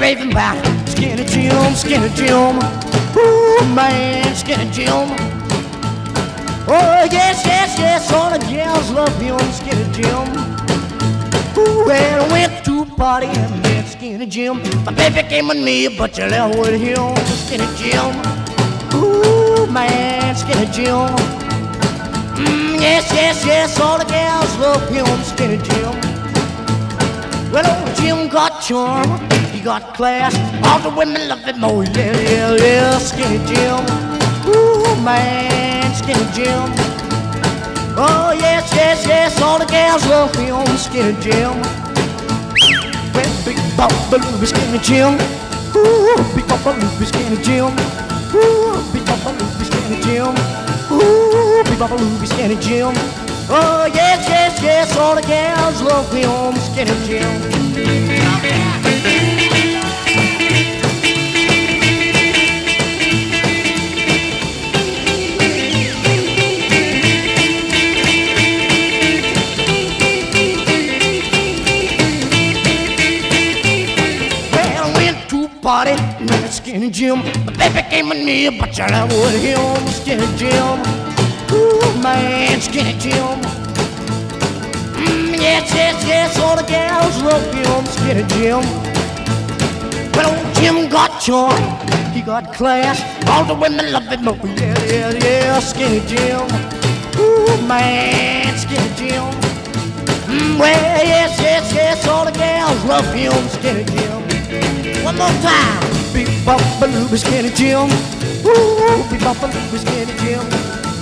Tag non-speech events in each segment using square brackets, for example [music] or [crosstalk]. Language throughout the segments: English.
raving about Skinny Jim, Skinny Jim. Ooh, man, Skinny Jim. Oh, yes, yes, yes, all the gals love him, Skinny Jim. Ooh, well, I went to a party and met Skinny Jim. My baby came with me, but you left with him, Skinny Jim. Ooh, man, Skinny Jim. Mm, yes, yes, yes, all the gals love him, Skinny Jim. Well, old Jim got charm, he got class. All the women love him, oh yeah, yeah, yeah. Skinny Jim, ooh man, Skinny Jim. Oh yes, yes, yes, all the gals love him, Skinny Jim. Well, big Bopaloo, Skinny Jim. Ooh, big Bopaloo, Skinny Jim. Ooh, big Bopaloo, Skinny Jim. Ooh, big Bopaloo, Skinny Jim. Oh, yes, yes, yes, all the gals love on Skinny Jim. Jim. The baby came with me, but you love with him, Skinny Jim. Ooh, man, skinny Jim. Mm, yes, yes, yes, all the gals love him, skinny Jim. Well, old Jim got charm, he got class. All the women love him, oh yeah, yeah, yeah, skinny Jim. Ooh, man, skinny Jim. Mm, well, yes, yes, yes, all the gals love him, skinny Jim. One more time. Bop, baloo, skinny Jim. Ooh, beep, bop, a baloo, skinny Jim.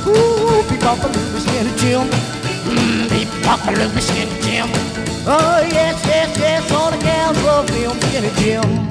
Ooh, beep bop a Louis Skinny Jim. Mmm, beep bop a Louis Skinny Jim. Oh, yes, yes, yes, all the gals love him, Skinny Jim.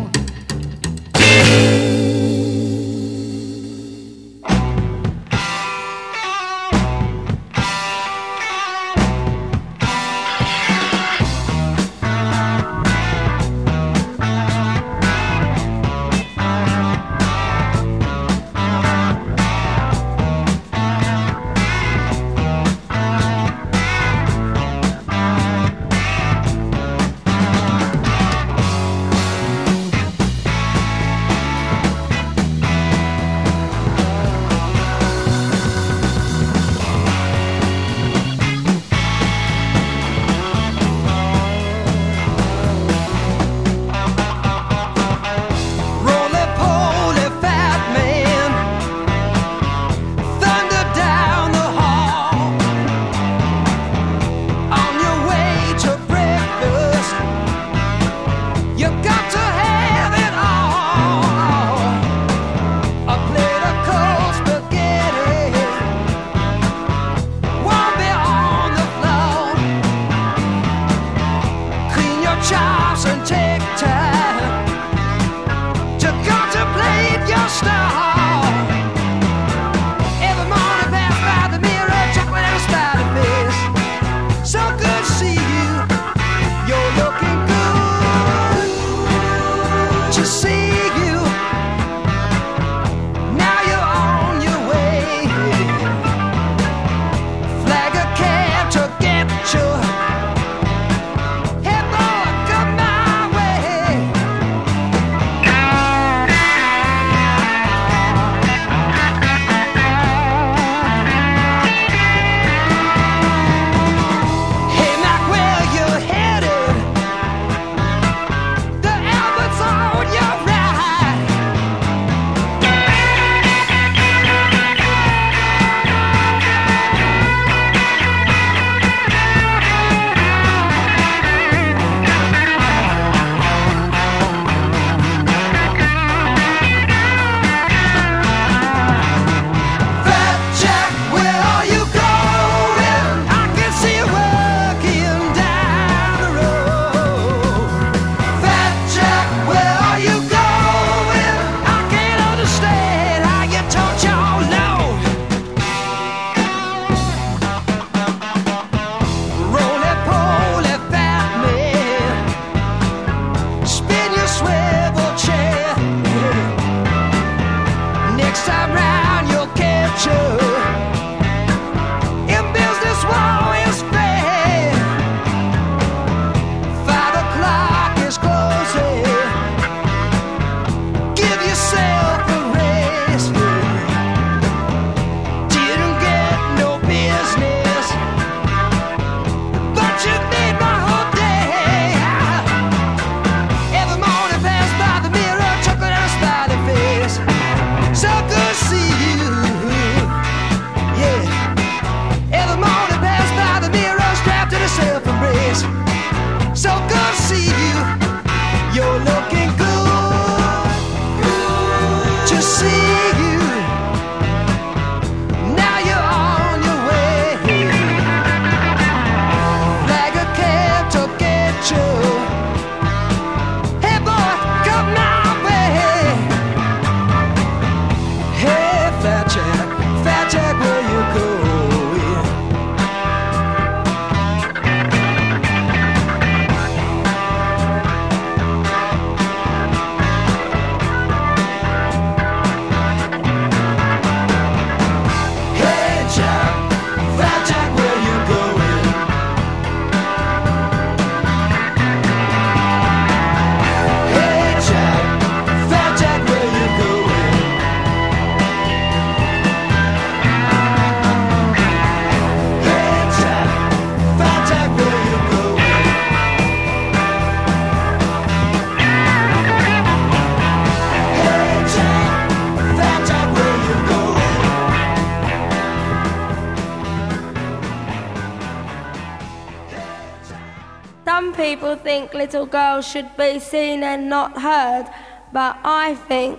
Think little girls should be seen and not heard, but I think,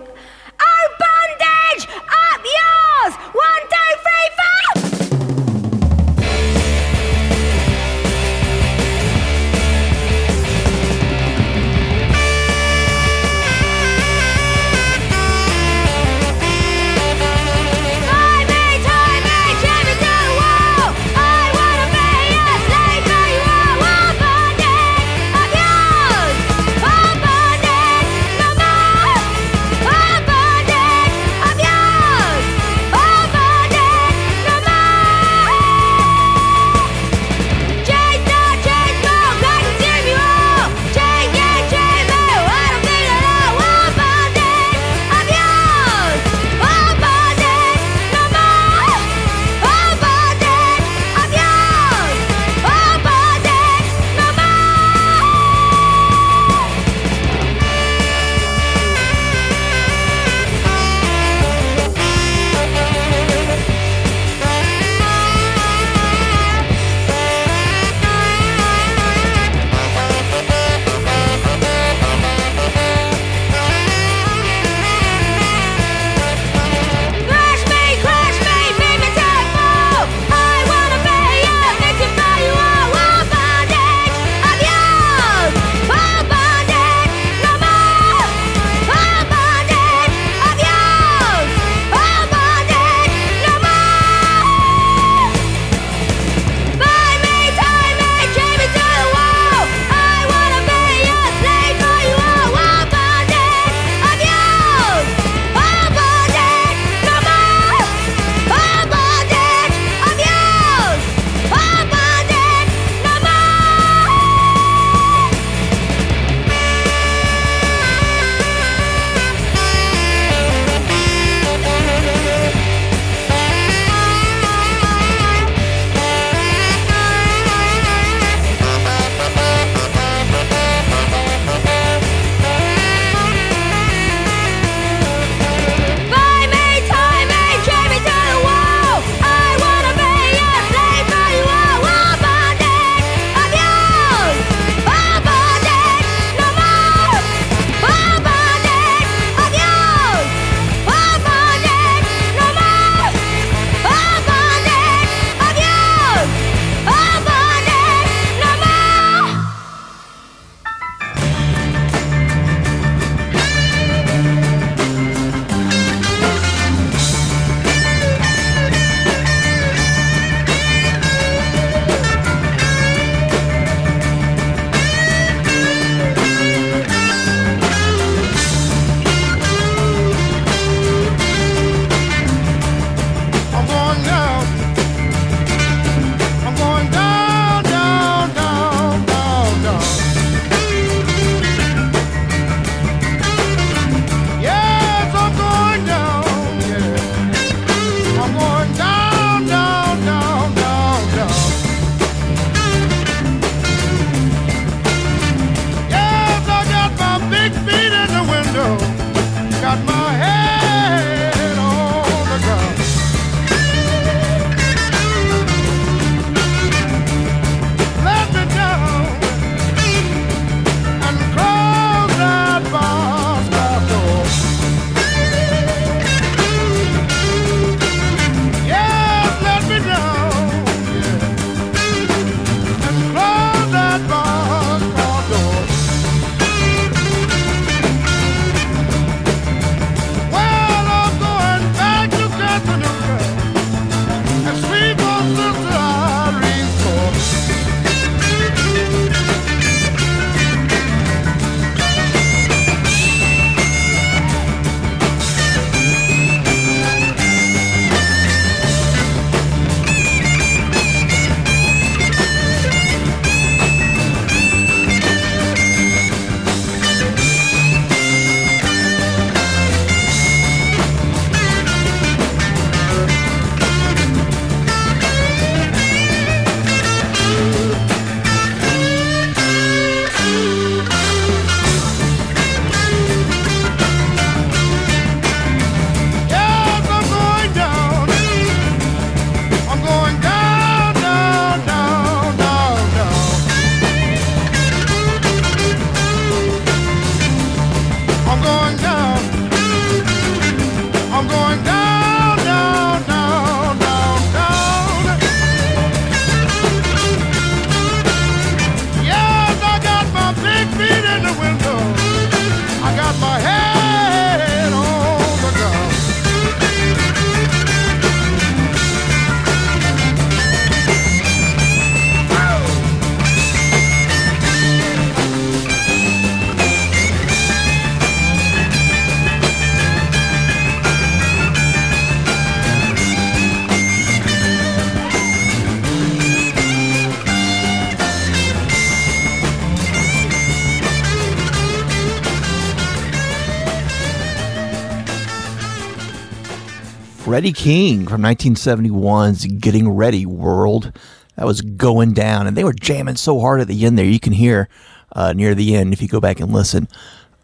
Freddie King from 1971's Getting Ready World. That was going down, and they were jamming so hard at the end there. You can hear uh, near the end, if you go back and listen,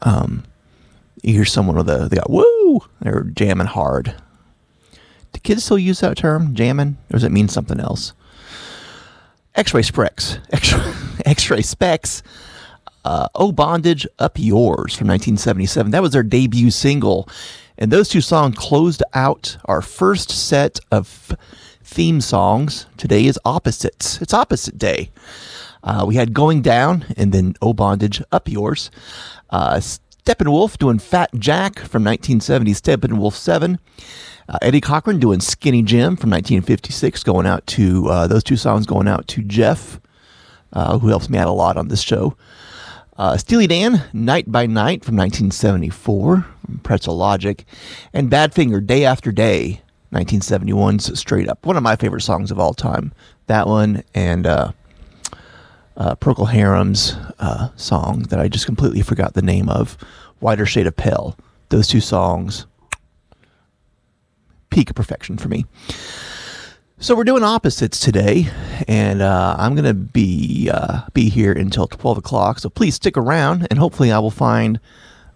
um, you hear someone with a, they got, woo, they're jamming hard. Do kids still use that term, jamming, or does it mean something else? X-Ray Spex, X-ray [laughs] Spex. Uh, oh Bondage, Up Yours from 1977. That was their debut single. And those two songs closed out our first set of theme songs. Today is opposites. It's opposite day. Uh, we had Going Down and then Oh Bondage, Up Yours. Uh, Steppenwolf doing Fat Jack from 1970, Steppenwolf 7. Uh, Eddie Cochran doing Skinny Jim from 1956, going out to uh, those two songs going out to Jeff, uh, who helps me out a lot on this show. Uh, Steely Dan, Night by Night from 1974, Pretzel Logic, and Badfinger, Day After Day, 1971's Straight Up. One of my favorite songs of all time. That one and uh, uh, Procol Harum's uh, song that I just completely forgot the name of, Whiter Shade of Pale. Those two songs, peak perfection for me. So we're doing opposites today, and uh, I'm gonna be uh, be here until 12 o'clock. So please stick around, and hopefully I will find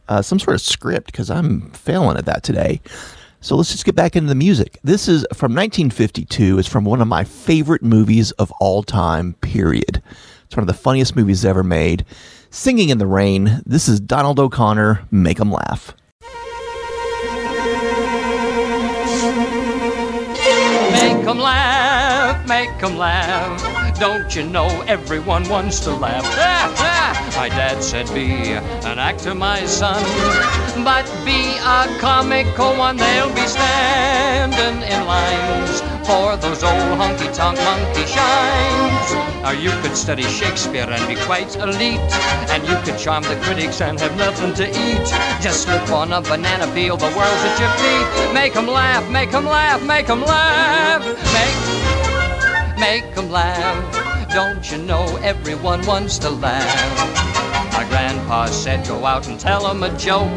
uh, some sort of script because I'm failing at that today. So let's just get back into the music. This is from 1952. It's from one of my favorite movies of all time. Period. It's one of the funniest movies ever made. Singing in the Rain. This is Donald O'Connor. Make 'em laugh. Make 'em laugh, make 'em laugh. Don't you know everyone wants to laugh? Ah, ah. My dad said, Be an actor, my son, but be a comical one. They'll be standing in lines for those old honky tonk monkey shines. Or you could study Shakespeare and be quite elite, and you could charm the critics and have nothing to eat. Just slip on a banana peel, the world's at your feet. Make 'em laugh, make 'em laugh, make 'em laugh. Make, make 'em laugh. Don't you know everyone wants to laugh? My grandpa said, go out and tell 'em a joke.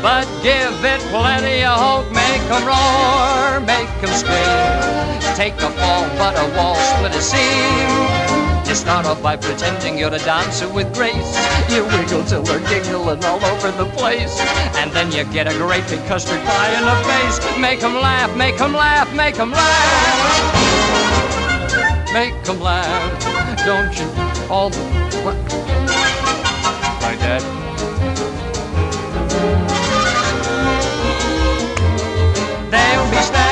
But give it plenty of hope. Make 'em roar, make 'em scream. Take a fall, but a wall split a seam. You start off by pretending you're a dancer with grace. You wiggle till they're giggling all over the place. And then you get a great big custard pie in the face. Make 'em laugh, make 'em laugh, make 'em laugh. Make 'em laugh. Don't you all the what? My dad. They'll be standing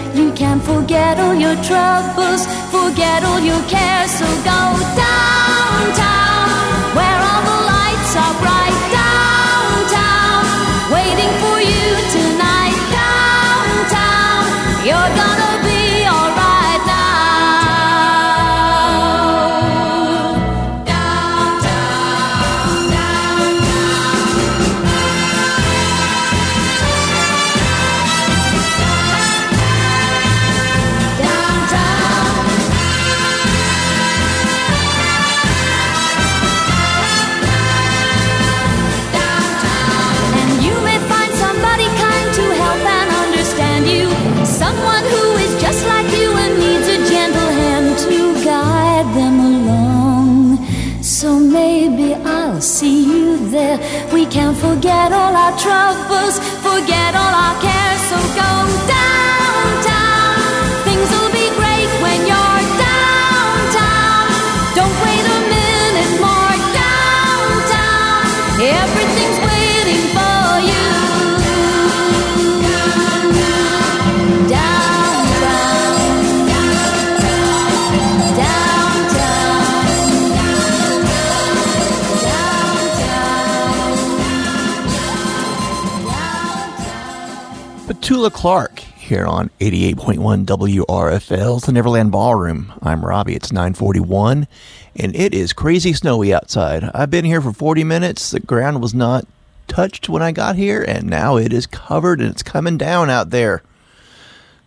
Can forget all your troubles, forget all your cares. So Petula Clark here on 88.1 WRFL. It's the Neverland Ballroom. I'm Robbie. It's 941 and it is crazy snowy outside. I've been here for 40 minutes. The ground was not touched when I got here and now it is covered and it's coming down out there.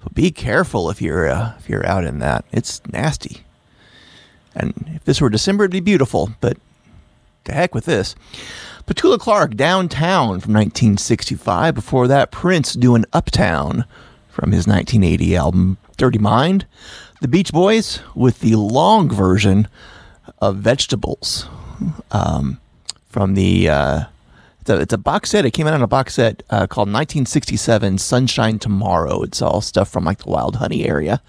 So be careful if you're uh, if you're out in that. It's nasty. And if this were December it'd be beautiful, but to heck with this. Petula Clark, Downtown from 1965. Before that, Prince doing Uptown from his 1980 album Dirty Mind. The Beach Boys with the long version of Vegetables um, from the. Uh, it's, a, it's a box set. It came out on a box set uh, called 1967 Sunshine Tomorrow. It's all stuff from like the Wild Honey area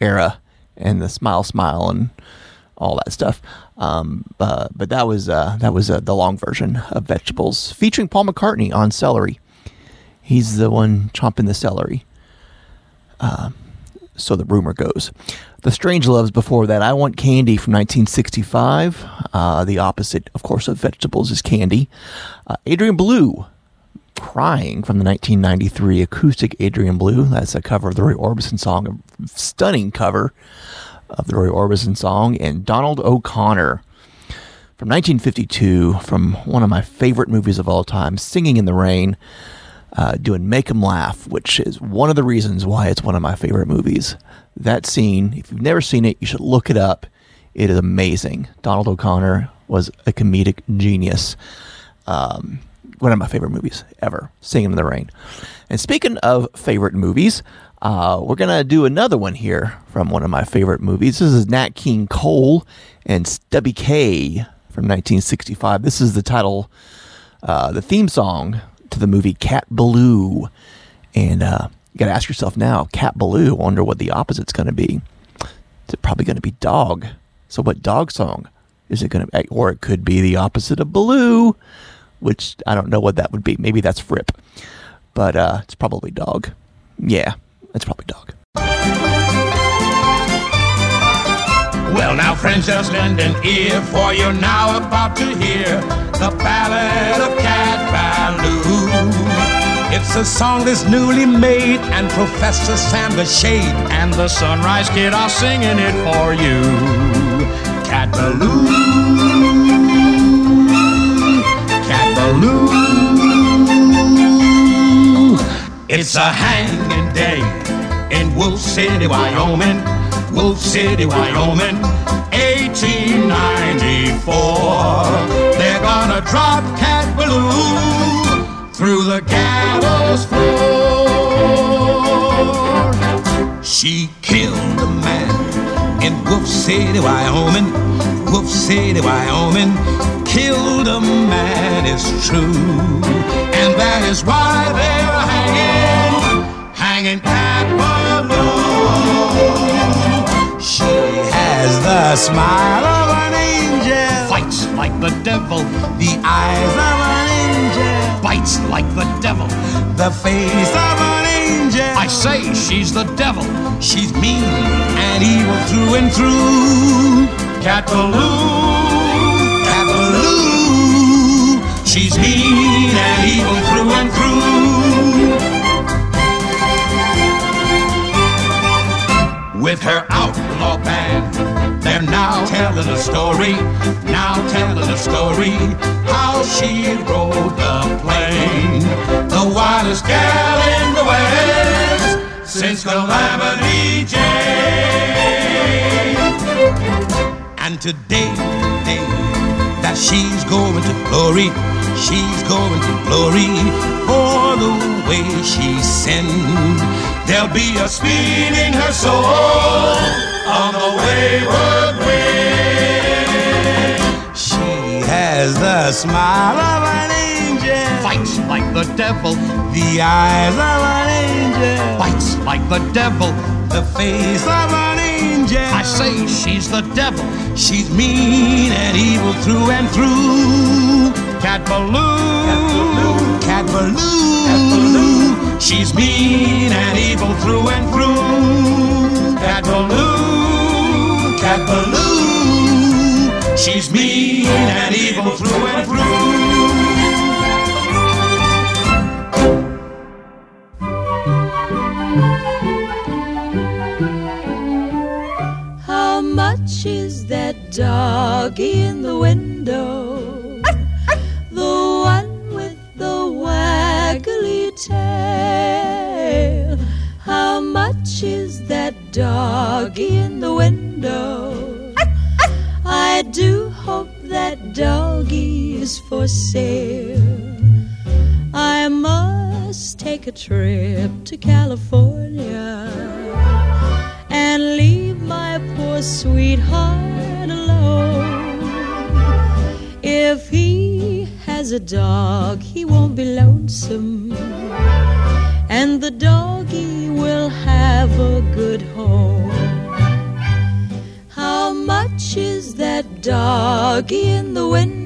era and the Smiley Smile and all that stuff. Um, uh, but that was uh, that was uh, the long version of Vegetables, featuring Paul McCartney on celery. He's the one chomping the celery. Uh, so the rumor goes. The Strangeloves before that. I Want Candy from 1965. Uh, the opposite, of course, of Vegetables is Candy. Uh, Adrian Belew, Crying from the 1993 acoustic Adrian Belew. That's a cover of the Roy Orbison song, a stunning cover of the Roy Orbison song, and Donald O'Connor from 1952, from one of my favorite movies of all time, Singing in the Rain, uh, doing Make 'em Laugh, which is one of the reasons why it's one of my favorite movies. That scene, if you've never seen it, you should look it up. It is amazing. Donald O'Connor was a comedic genius. Um, one of my favorite movies ever, Singing in the Rain. And speaking of favorite movies, uh, we're going to do another one here from one of my favorite movies. This is Nat King Cole and Stubby Kaye from 1965. This is the title, uh, the theme song to the movie Cat Ballou. And uh, you got to ask yourself now, Cat Ballou, wonder what the opposite's going to be. It's probably going to be dog. So, what dog song Is it going to, be? or it could be the opposite of Baloo, which I don't know what that would be. Maybe that's Fripp, but uh, it's probably dog. Yeah, it's probably dog. Well, now, friends, just lend an ear, for you're now about to hear the ballad of Cat Ballou. It's a song that's newly made, and Professor Sam the Shade And the Sunrise Kid are singing it for you. Cat Ballou. Cat Ballou. It's a hanging day in Wolf City, Wyoming. Wolf City, Wyoming. 1894. They're gonna drop Cat Ballou through the gallows floor. She killed a man in Wolf City, Wyoming. Wolf City, Wyoming. Killed a man, it's true. And that is why they're hanging, hanging Cat Ballou. She has the smile of an angel. Fights like the devil, The eyes of an angel. bites like the devil. The face of an angel. I say she's the devil. She's mean and evil through and through. Cat She's mean and evil through and through. With her outlaw band, they're now telling a story. Now telling a story how she rode the plain. The wildest gal in the West since Calamity Jane. And today, day that she's going to glory, she's going to glory for the way she sinned. There'll be a speeding her soul on the wayward wind. She has the smile of an angel, Fights like the devil. the eyes of an angel, Bites like the devil. the face of an angel. I say she's the devil. She's mean and evil through and through. Cat Ballou. Cat Ballou. She's mean and evil through and through. Cat Ballou. Cat Ballou. She's mean and evil through and through. How much is that doggy in the window? California and leave my poor sweetheart alone. If he has a dog, he won't be lonesome, and the doggy will have a good home. How much is that doggy in the window?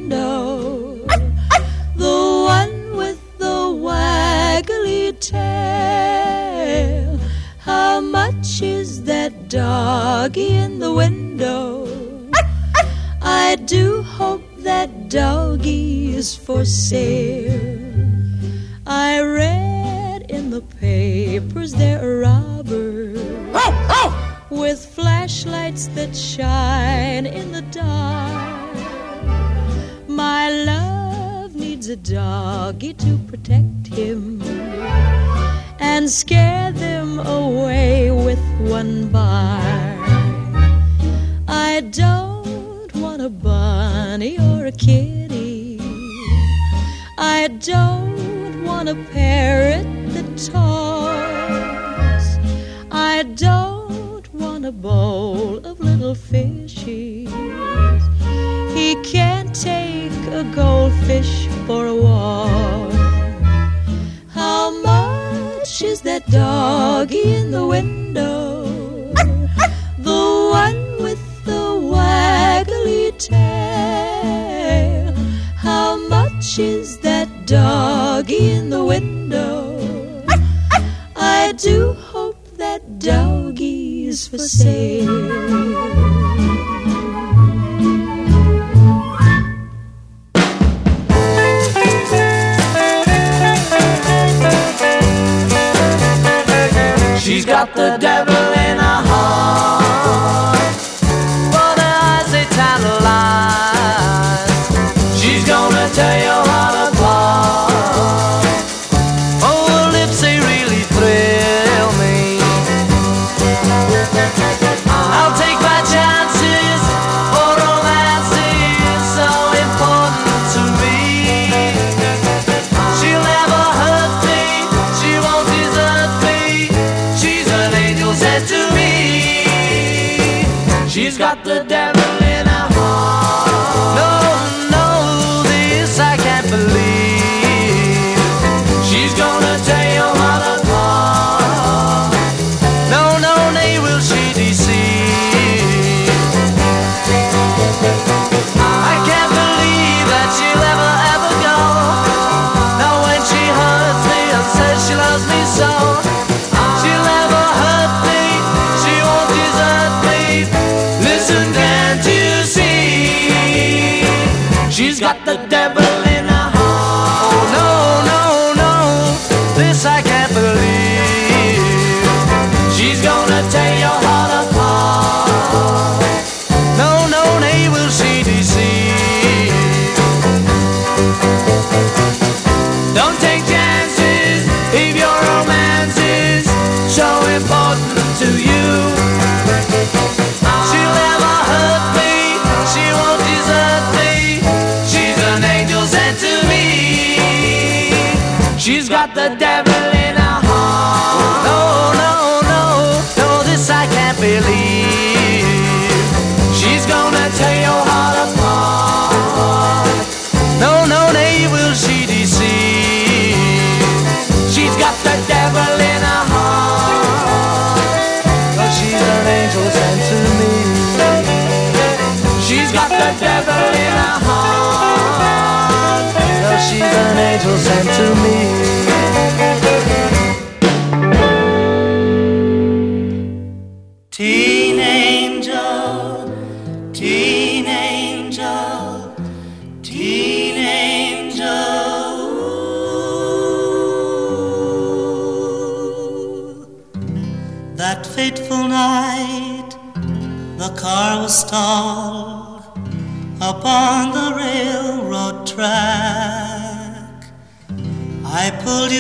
angels sent to me.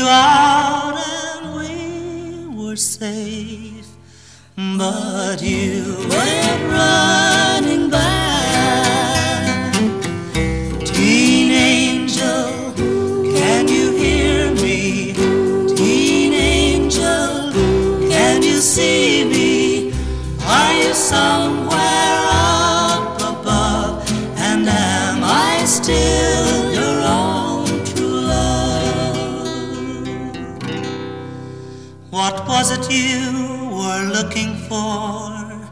you out and we were safe, but you went right. What was it you were looking for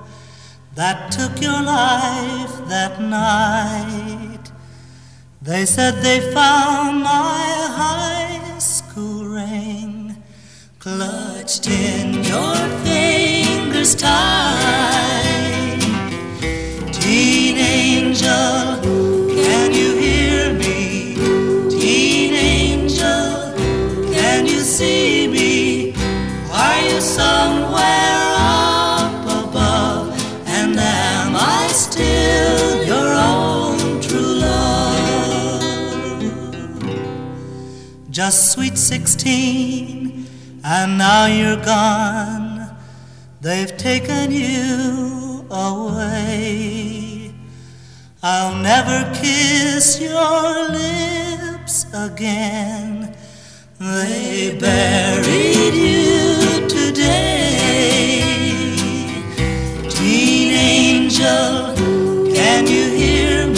that took your life that night? They said they found my high school ring clutched in your fingers tight. just sweet sixteen, and now you're gone. They've taken you away. I'll never kiss your lips again. They buried you today. Teen angel, can you hear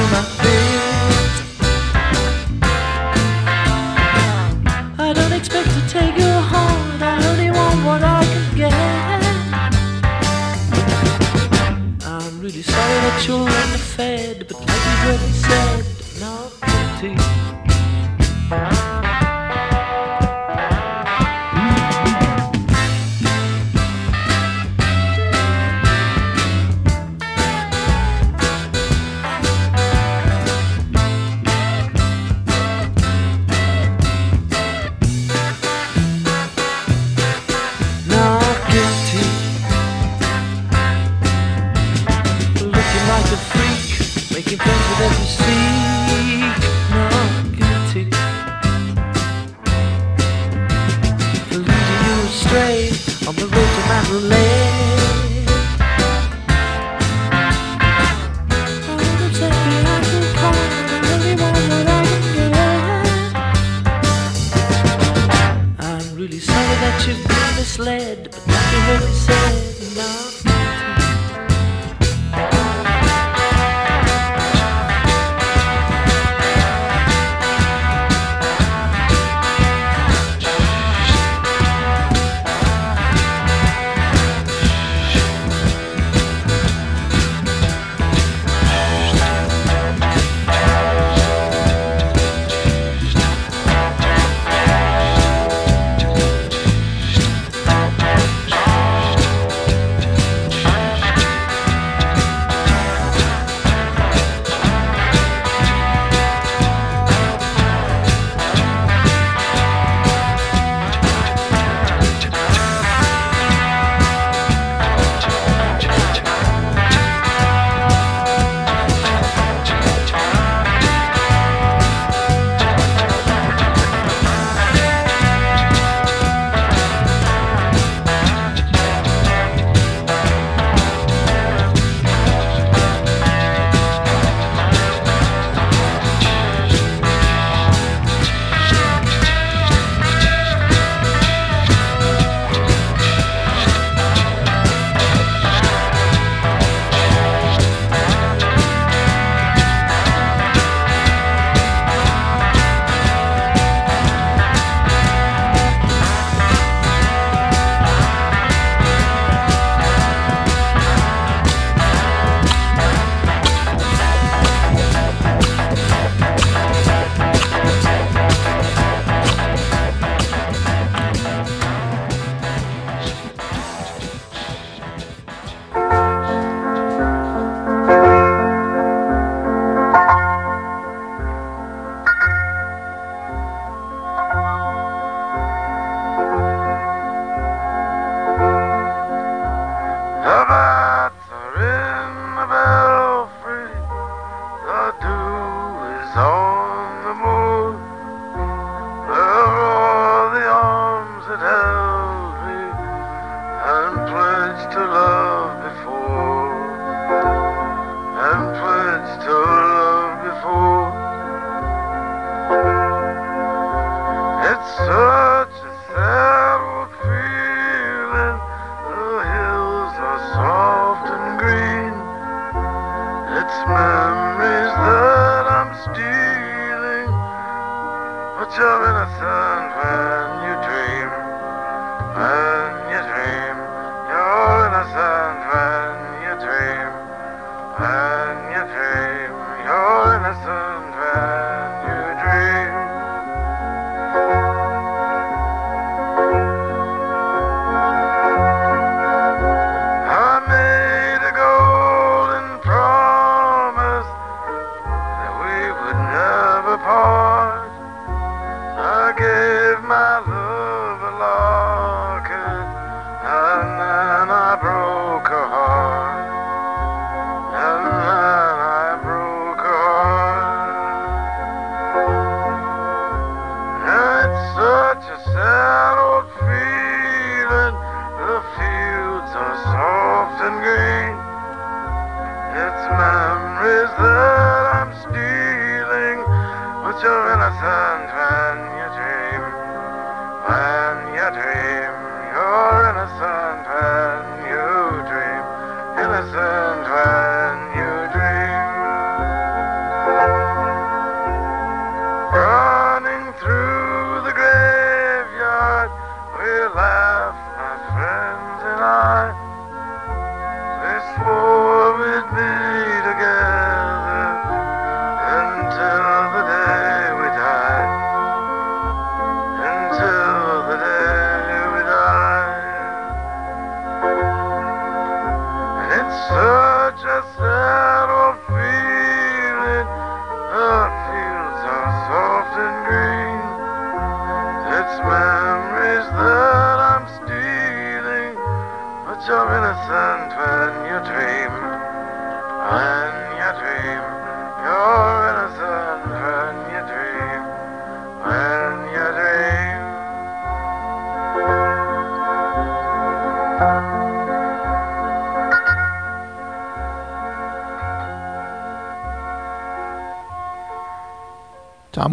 I'm heard said, not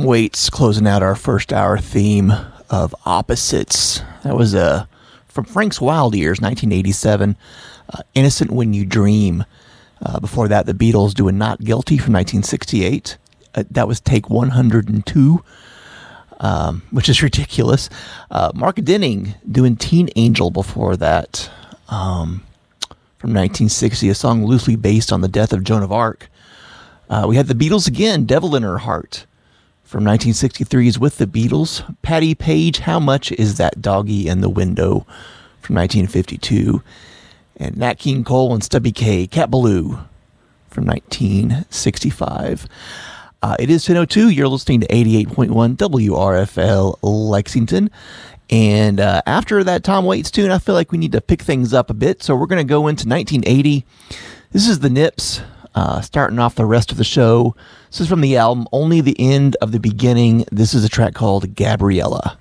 Waits closing out our first hour theme of opposites. That was uh, from Frank's Wild Years, 1987. Uh, Innocent When You Dream. Uh, before that, the Beatles doing Not Guilty from 1968. Uh, that was take 102, um, which is ridiculous. Uh, Mark Dinning doing Teen Angel before that um, from 1960, a song loosely based on the death of Joan of Arc. Uh, we had the Beatles again, Devil in Her Heart from 1963's With the Beatles. Patti Page, How Much Is That Doggy in the Window from 1952. And Nat King Cole and Stubby Kaye, Cat Ballou from 1965. Uh, it is 10.02. You're listening to 88.1 WRFL Lexington. And uh, after that Tom Waits tune, I feel like we need to pick things up a bit. So we're going to go into 1980. This is the Nips uh, starting off the rest of the show. This is from the album Only the End of the Beginning. This is a track called Gabriella.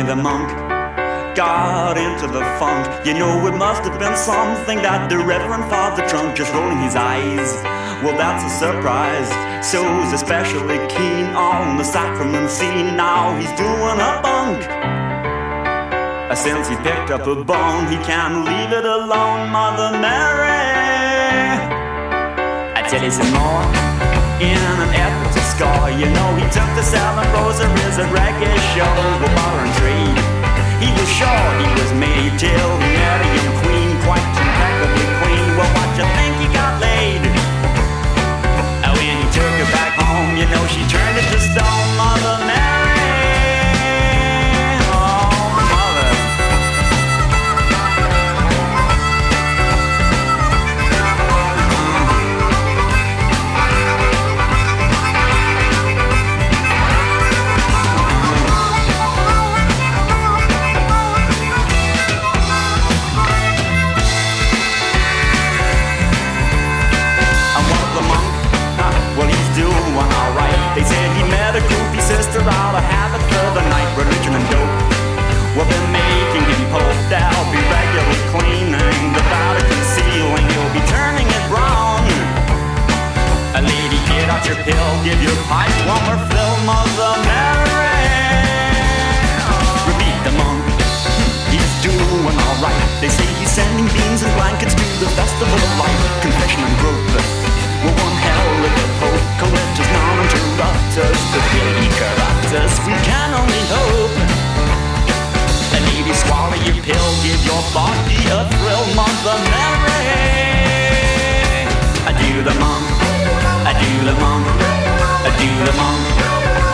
Me the monk got into the funk. You know, it must have been something that the Reverend Father Trunk just rolling his eyes. Well, that's a surprise. So's especially keen on the sacrament scene. Now he's doing a bunk. Uh, Since he picked up a bone, he can't leave it alone, Mother Mary. I tell you some more. In an effort score, you know, he took the seven rosaries at reggae show and tree. He was sure he was made till a young queen, quite impeccably clean. Well, what you think he got laid? Uh, when he took her back home, you know, she turned it to stone, Mother groupie sister out of habit for the night. Religion and dope. Well, they're making him pope. They'll be regularly cleaning the Vatican ceiling. He'll be turning it brown. A lady, get out your pill. Give your pipe one more fill, Mother Mary. Repeat the monk. He's doing alright. They say he's sending beans and blankets to the festival of light. Confession and growth. Well, one corrupt us. We can only hope. A lady, swallow your pill. Give your body a thrill, Mother Mary. Adieu the monk. Adieu the monk. Adieu the monk.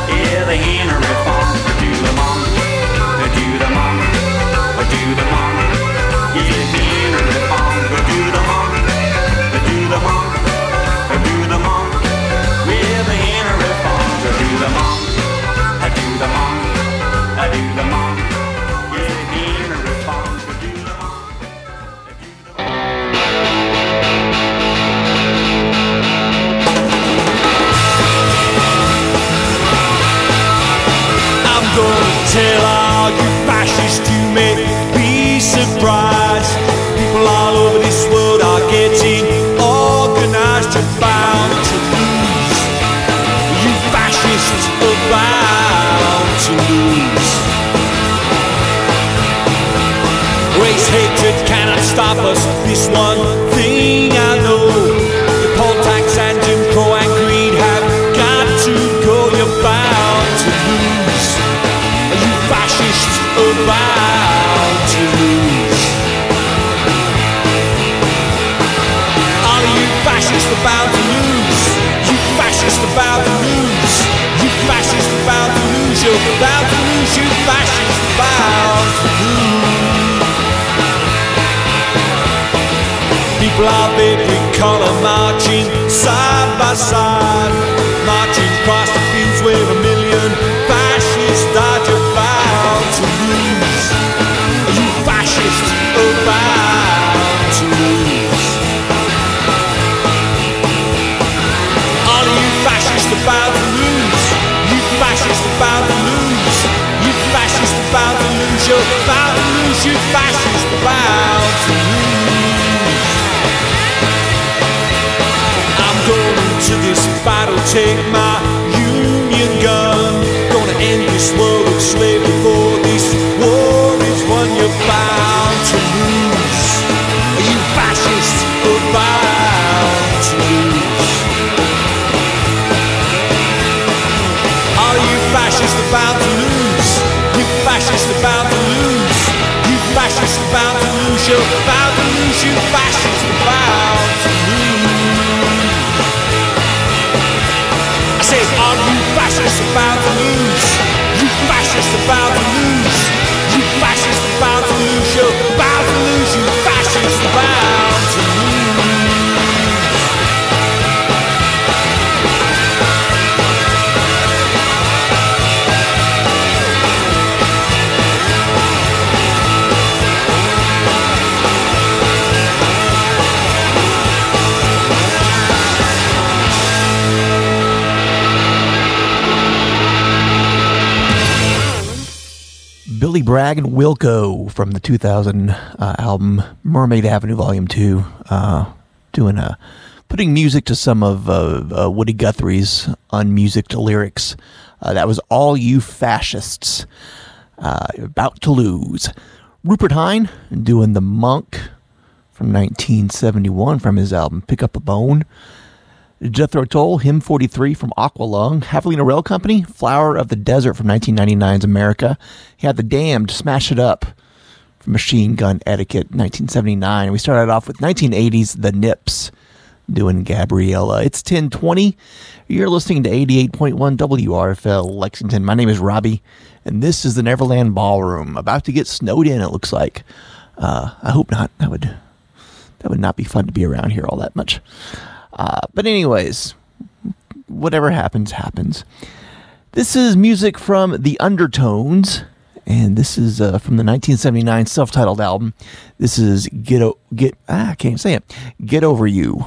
Yeah, the Henry Funk. Do the monk, do the monk, all you fascists you may be surprised. People all over this world are getting organized. You're bound to lose. You fascists are bound to lose. Race hatred cannot stop us. This one thing bound to lose. People of every color marching side by side, to lose. You to lose. I'm going to this battle, take my union gun. Gonna end this world of slavery Billy Bragg and Wilco from the 2000 uh, album Mermaid Avenue Volume 2, uh, doing a putting music to some of uh, uh, Woody Guthrie's unmusiced lyrics. Uh, that was all you fascists uh, about to lose. Rupert Hine doing the Monk from 1971 from his album Pick Up a Bone. Jethro Tull, Hymn 43 from Aqualung, Havalina Rail Company, Flower of the Desert from 1999's America. He had The Damned, Smash It Up from Machine Gun Etiquette 1979. We started off with 1980's The Nips doing Gabriella. It's 1020. You're listening to 88.1 WRFL Lexington. My name is Robbie, and this is the Neverland Ballroom. About to get snowed in, it looks like. Uh, I hope not. That would that would not be fun to be around here all that much. Uh, but anyways, whatever happens, happens. This is music from The Undertones, and this is uh, from the 1979 self-titled album. This is Get o- Get ah, I can't say it. Get Over You.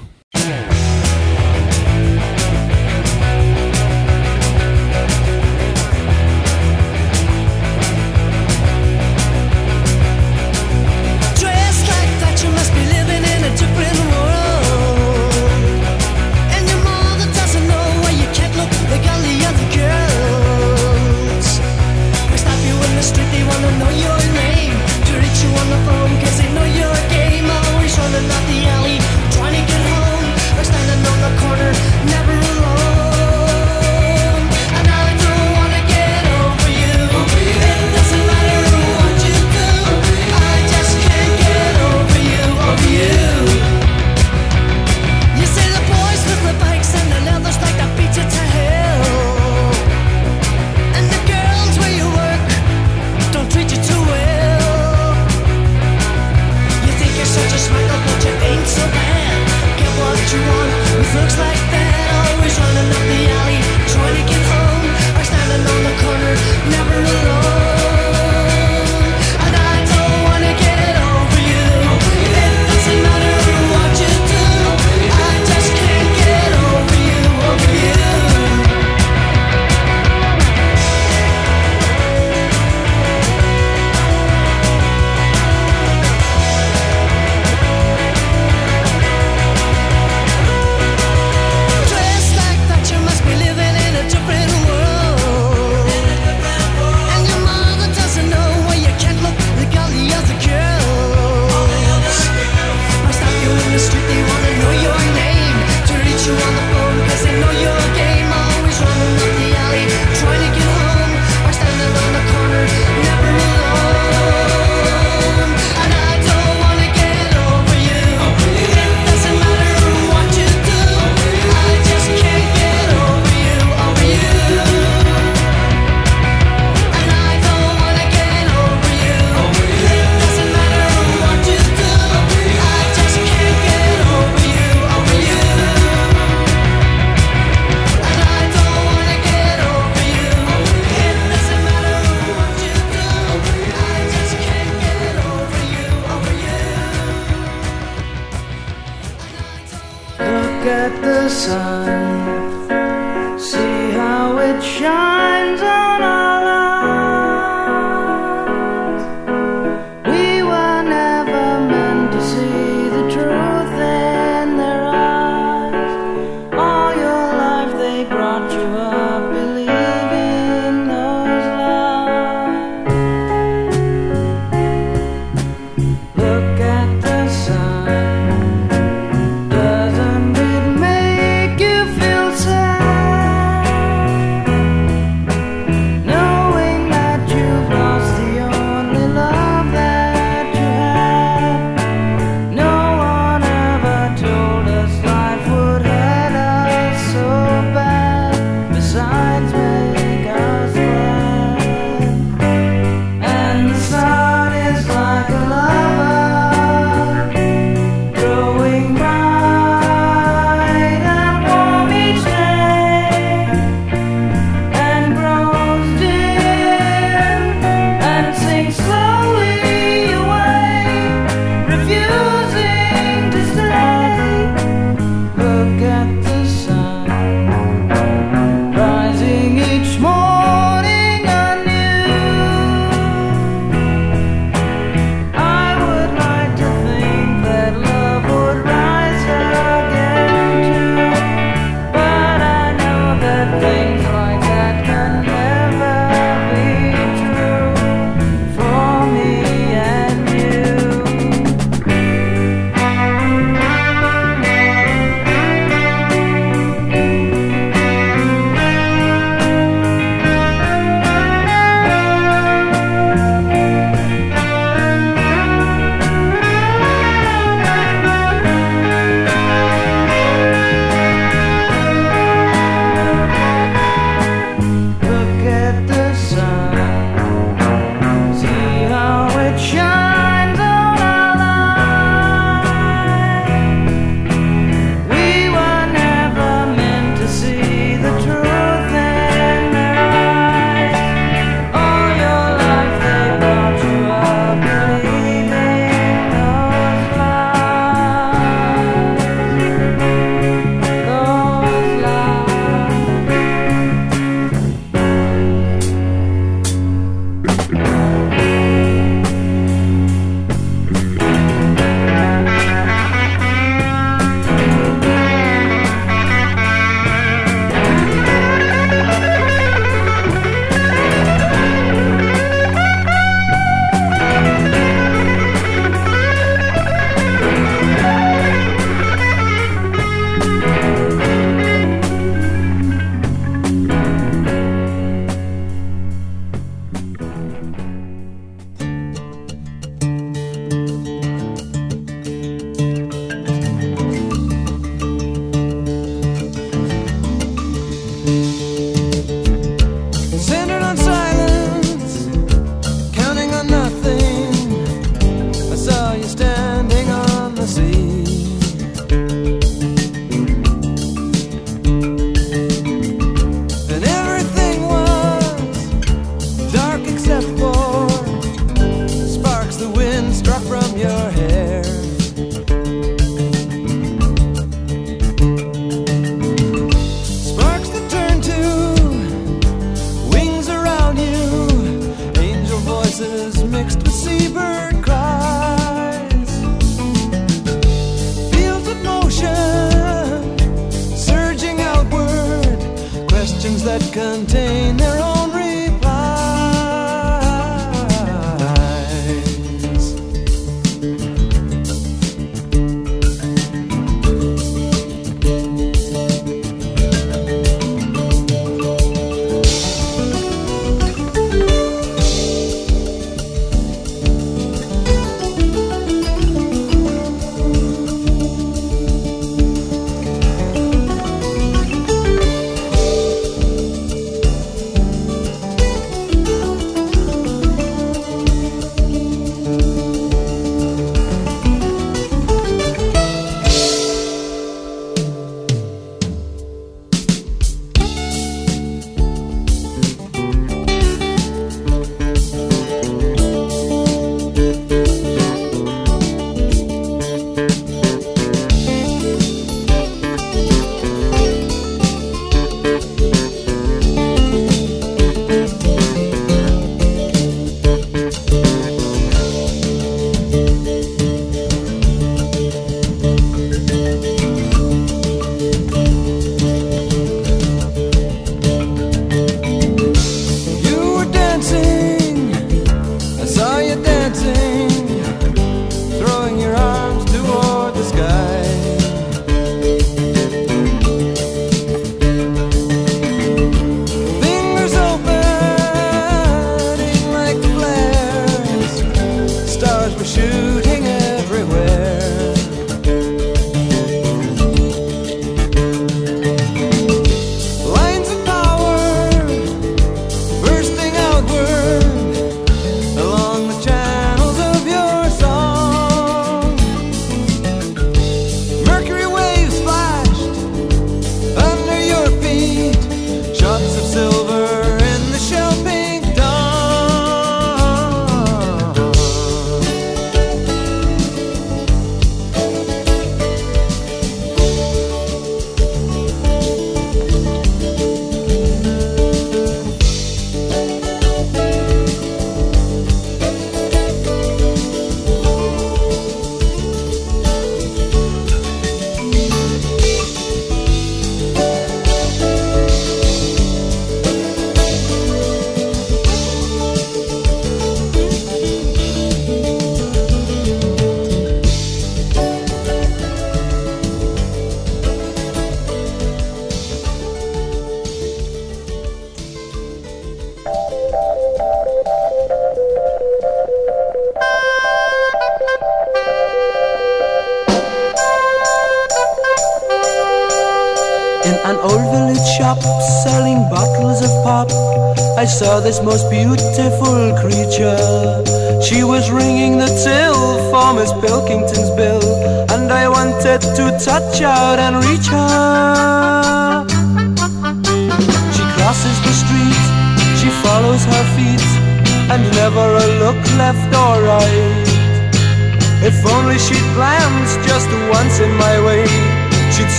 This most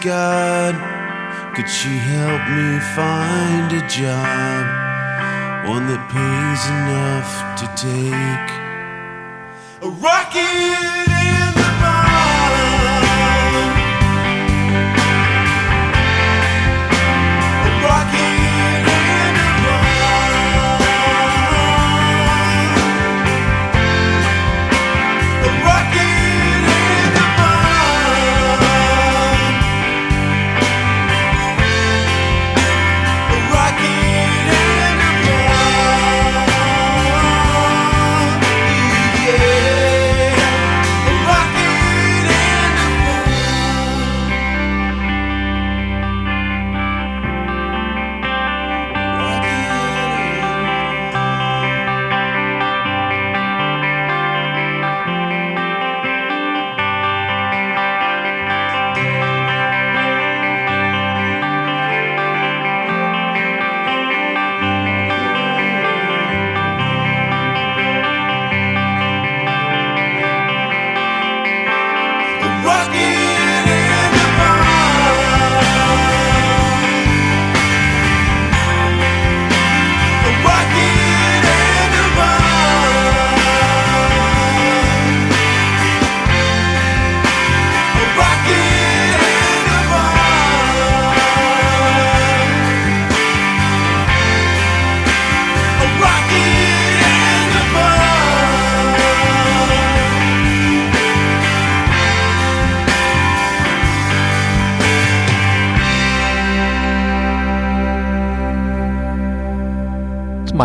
God, could she help me find a job? One that pays enough to take a rocket.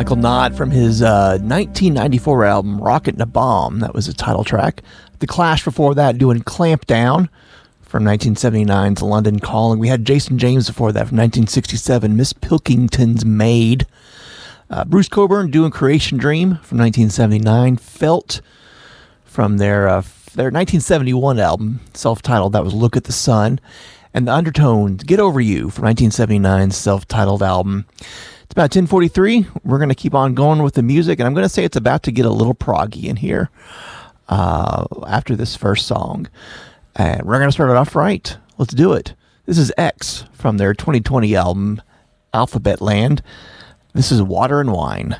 Michael Knott from his uh, 1994 album Rocket and a Bomb. That was the title track. The Clash before that doing Clampdown from 1979's London Calling. We had Jason James before that from 1967, Miss Pilkington's Maid. Uh, Bruce Cockburn doing Creation Dream from 1979. Felt from their uh, their 1971 album, self-titled. That was Look at the Sun. And the Undertones, Get Over You from 1979's self-titled album. It's about 10:43. We're going to keep on going with the music, and I'm going to say it's about to get a little proggy in here uh, after this first song. And we're going to start it off right. Let's do it. This is X from their 2020 album, Alphabetland. This is Water and Wine.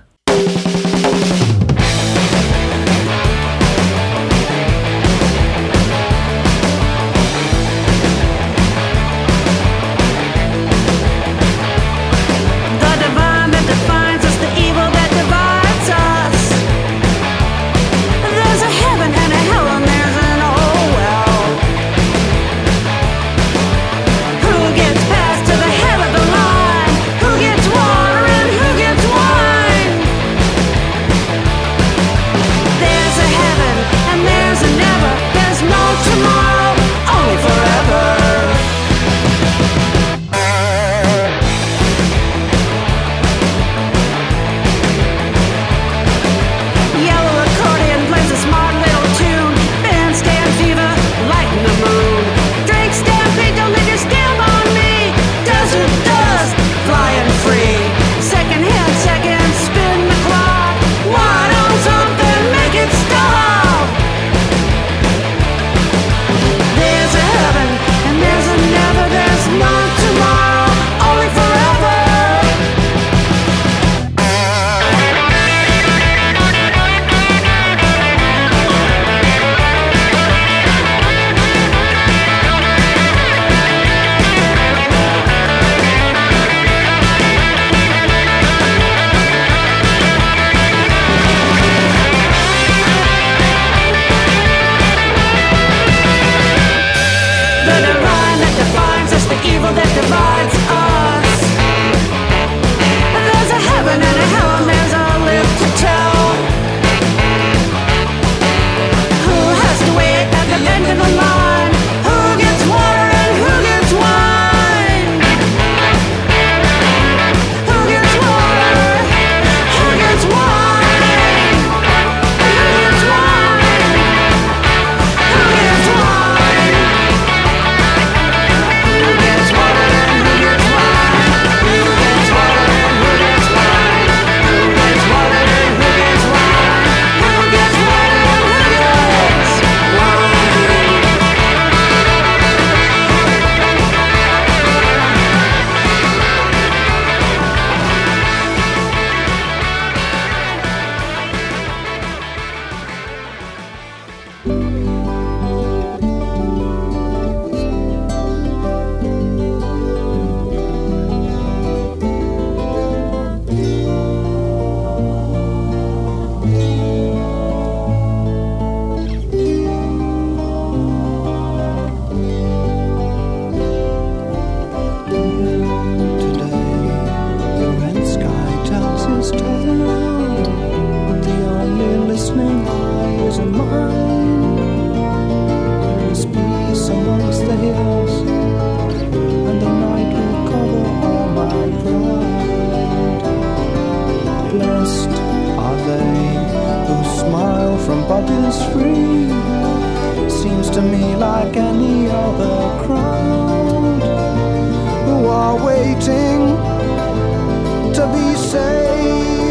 From bodies free. Seems to me like any other crowd who are waiting to be saved.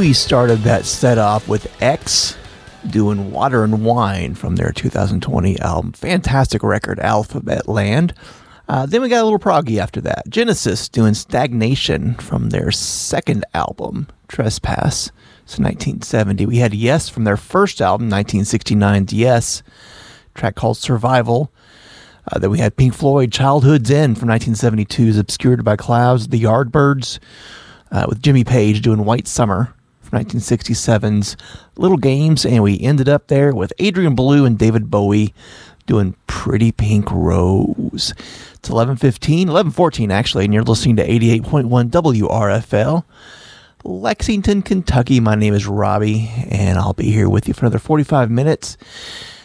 We started that set off with X doing Water and Wine from their 2020 album. Fantastic record, Alphabetland. Uh, then we got a little proggy after that. Genesis doing Stagnation from their second album, Trespass. It's 1970. We had Yes from their first album, 1969's Yes, track called Survival. Uh, then we had Pink Floyd, Childhood's End from 1972's Obscured by Clouds, The Yardbirds, uh, with Jimmy Page doing White Summer 1967's Little Games, and we ended up there with Adrian Belew and David Bowie doing Pretty Pink Rose. It's 11:15, 11:14 actually, and you're listening to 88.1 WRFL. Lexington, Kentucky. My name is Robbie, and I'll be here with you for another 45 minutes.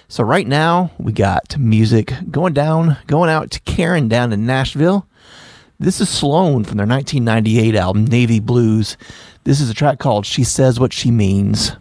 So right now we got music going down, going out to Karen down in Nashville. This is Sloan from their 1998 album Navy Blues. This is a track called She Says What She Means.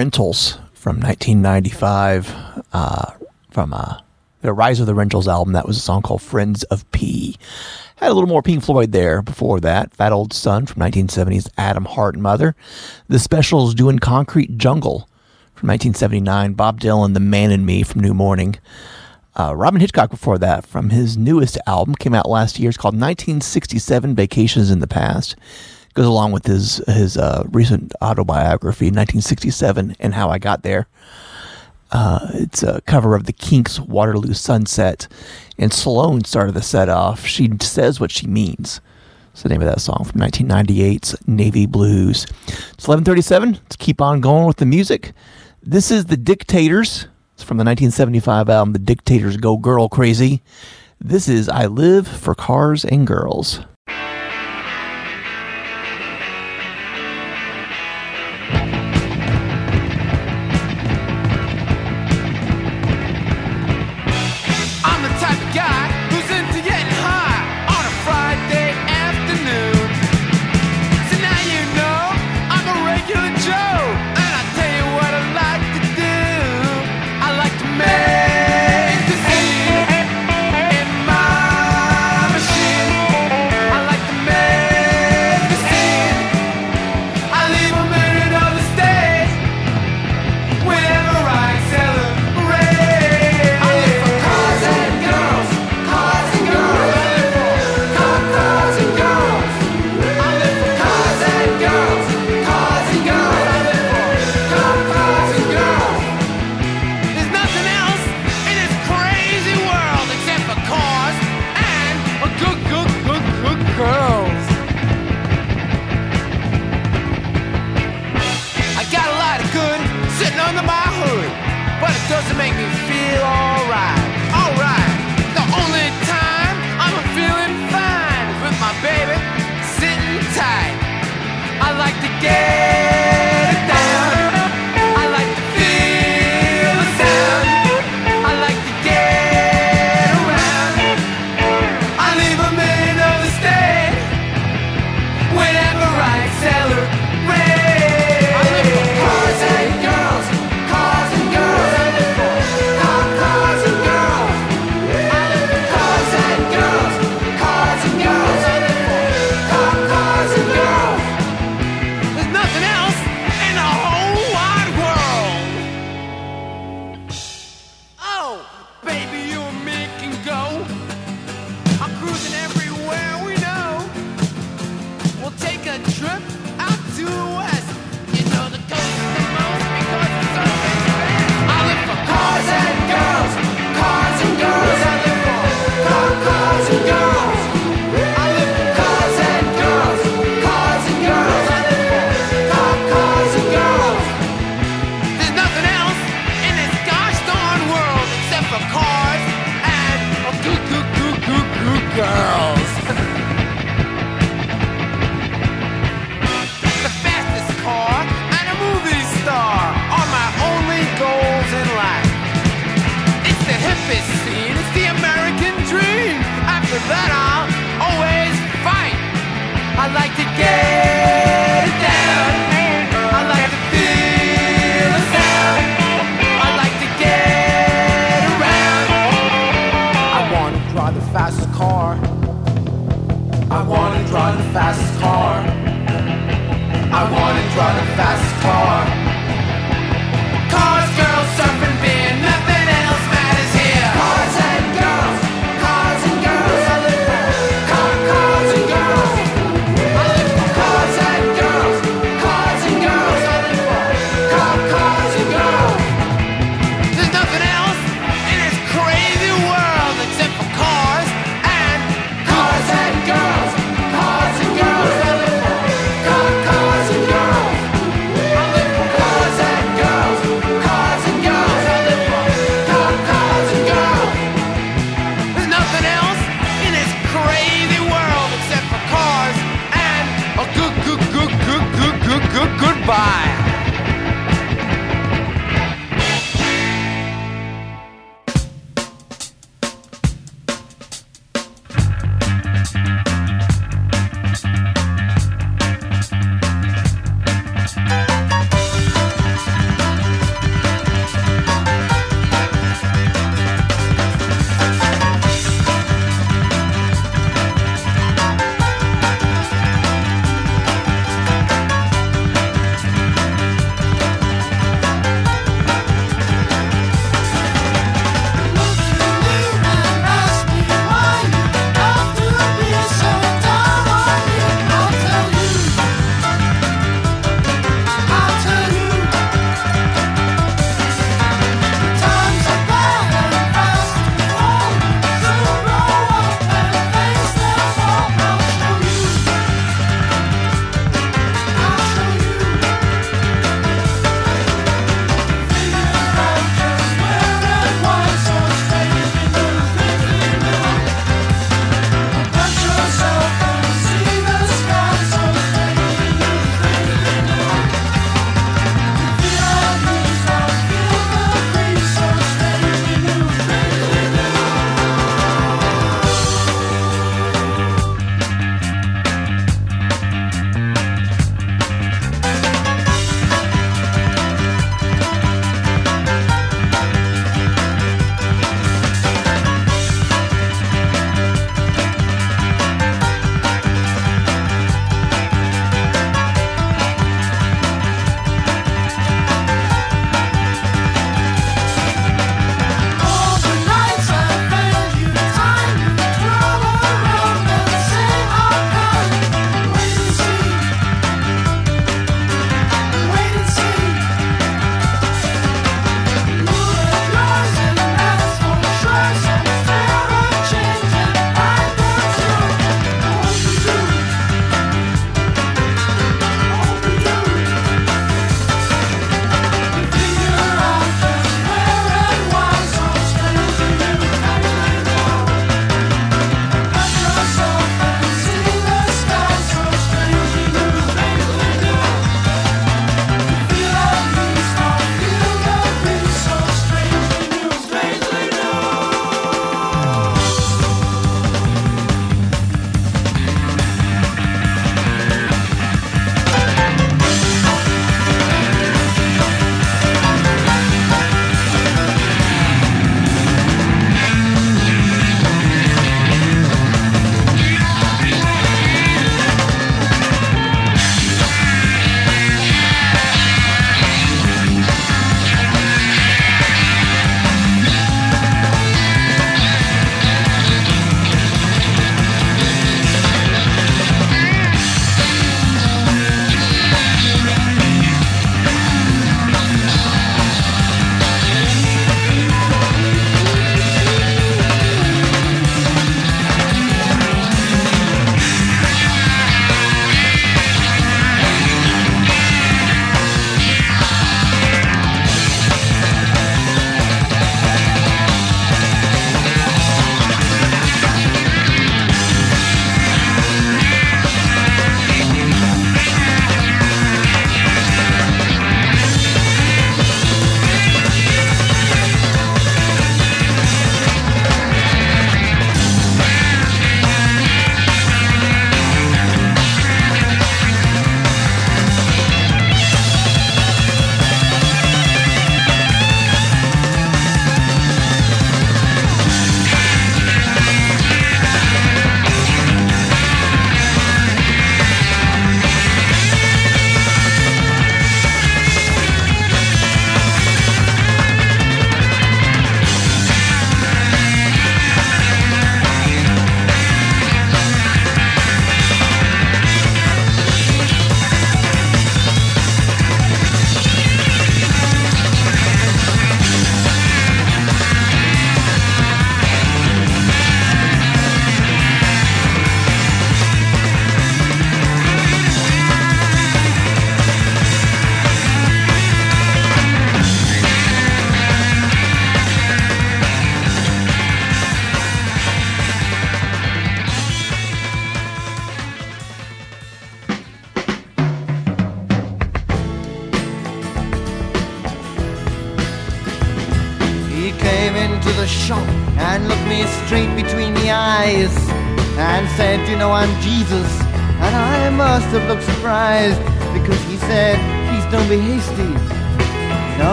Rentals from 1995, uh, from uh, the Rise of the Rentals album. That was a song called Friends of P. Had a little more Pink Floyd there before that. Fat Old Son from 1970's Atom Heart Mother. The Specials doing Concrete Jungle from 1979. Bob Dylan, The Man in Me from New Morning. Uh, Robyn Hitchcock before that from his newest album came out last year. It's called 1967 Vacations in the Past. Goes along with his his uh, recent autobiography, 1967, and How I Got There. Uh, it's a cover of the Kinks' Waterloo Sunset, and Sloan started the set off. She says what she means. It's the name of that song from 1998's Navy Blues. It's 11:37. Let's keep on going with the music. This is the Dictators. It's from the 1975 album The Dictators Go Girl Crazy. This is I Live for Cars and Girls.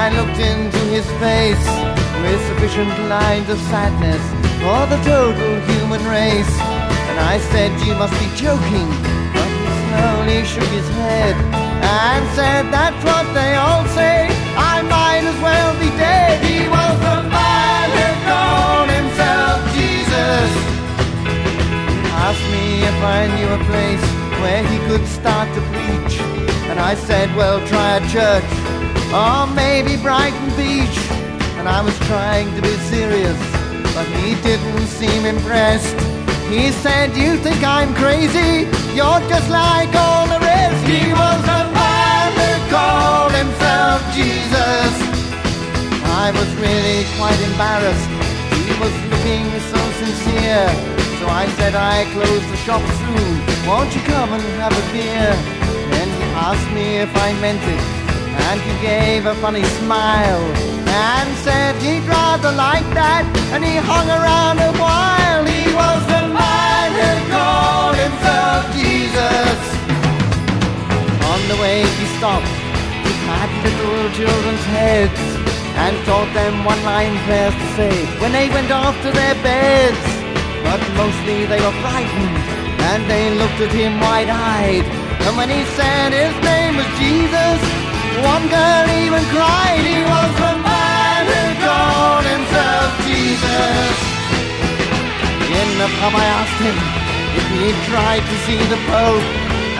I looked into his face with sufficient lines of sadness for the total human race. And I said, You must be joking. But he slowly shook his head and said, That's what they all say. I might as well be dead. He was the man who called himself Jesus. Asked me if I knew a place where he could start to preach. And I said, well, try a church, or maybe Brighton Beach. And I was trying to be serious, but he didn't seem impressed. He said, you think I'm crazy? You're just like all the rest. He was a man who called himself Jesus. I was really quite embarrassed. He was looking so sincere. So I said I close the shop soon. Won't you come and have a beer? Then he asked me if I meant it. And he gave a funny smile. And said he'd rather like that. And he hung around a while. He was the man who called himself Jesus. On the way he stopped to pat the little children's heads and taught them one-line prayers to say when they went off to their beds. But mostly they were frightened and they looked at him wide-eyed. And when he said his name was Jesus, one girl even cried. He was the man who called himself Jesus. In the pub I asked him if he'd tried to see the Pope.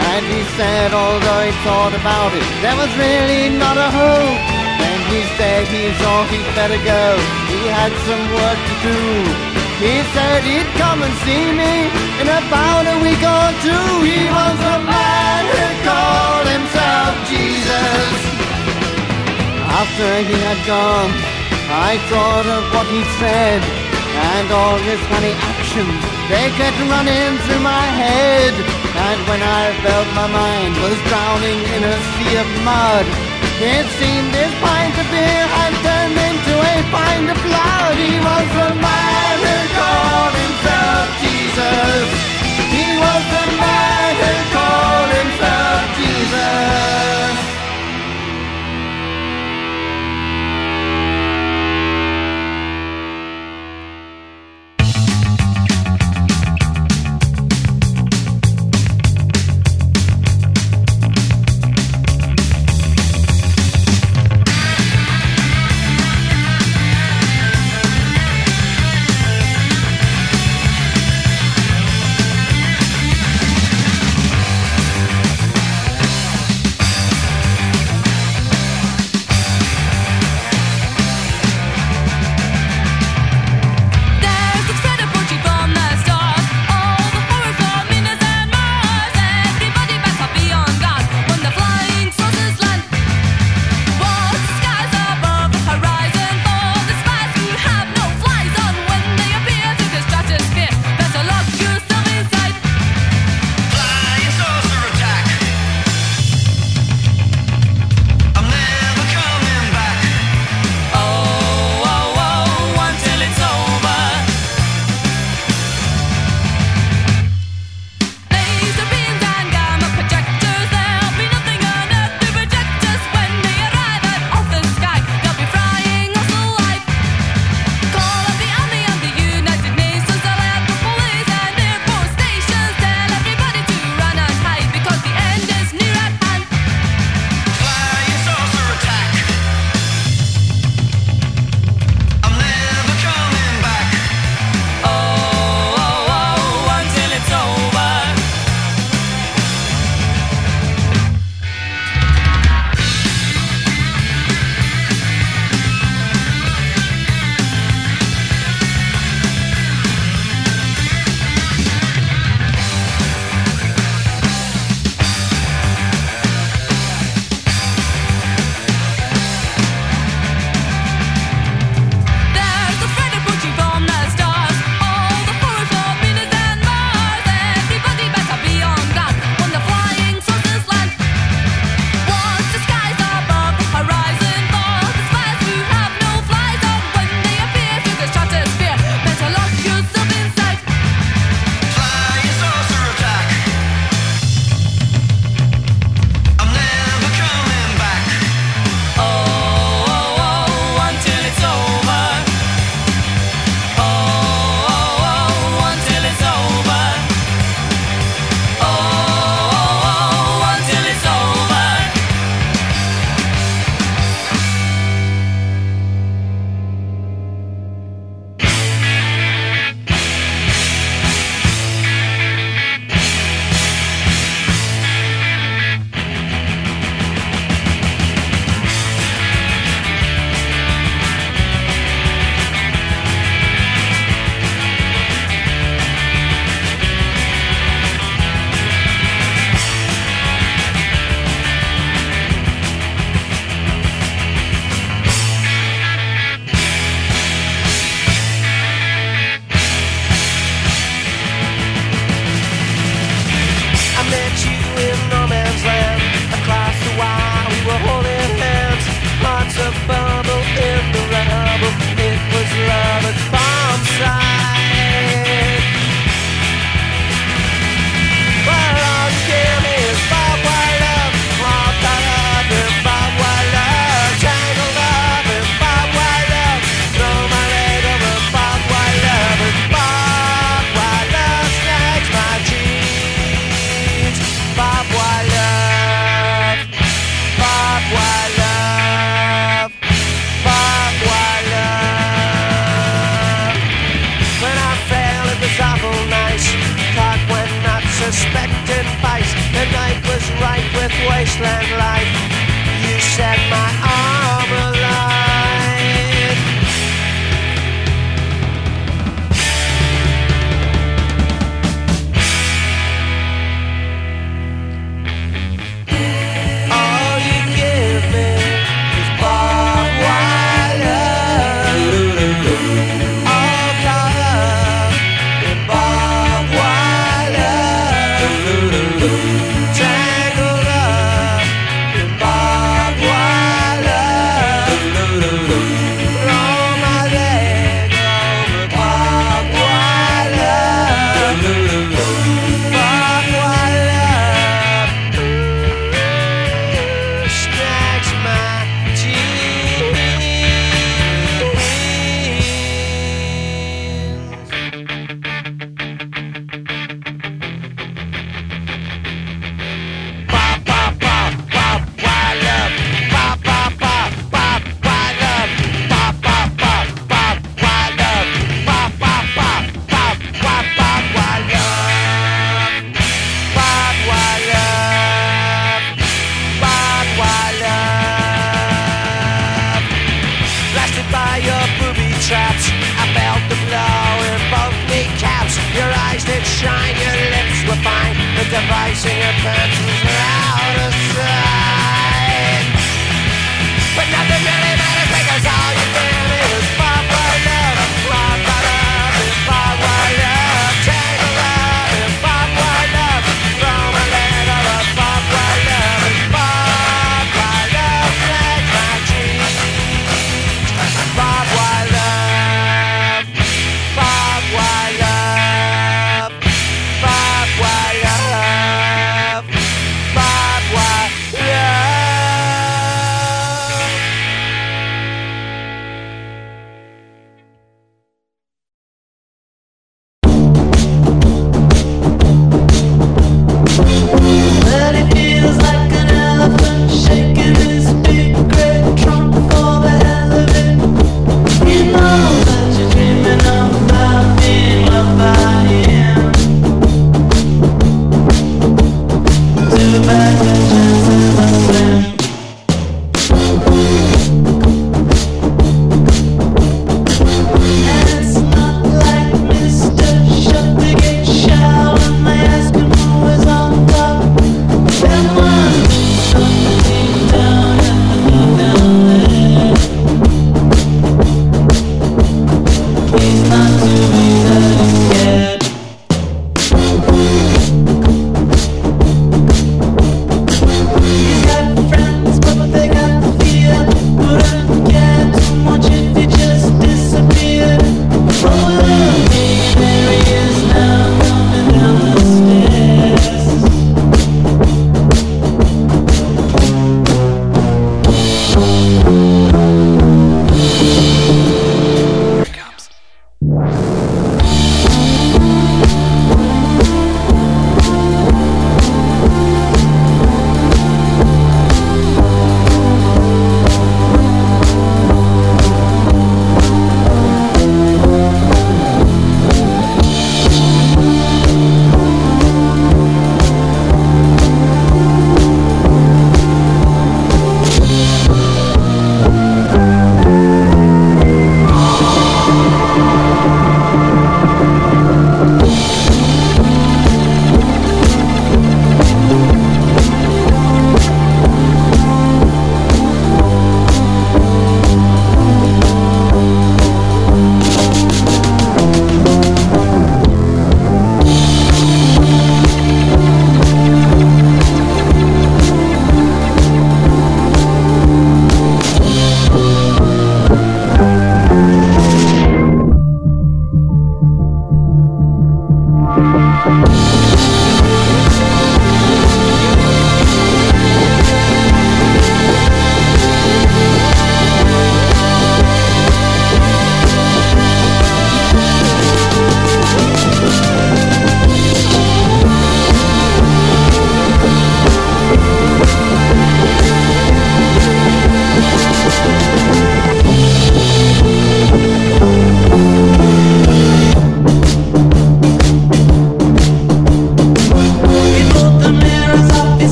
And he said, although he thought about it, there was really not a hope. Then he said he thought he'd better go. He had some work to do. He said he'd come and see me in about a week or two. He was the man called himself Jesus. After he had gone, I thought of what he'd said and all his funny actions. They kept running through my head. And when I felt my mind was drowning in a sea of mud, it seemed his pint of beer had turned into a pint of blood. He was the man who called himself Jesus. He was the man who called himself Jesus.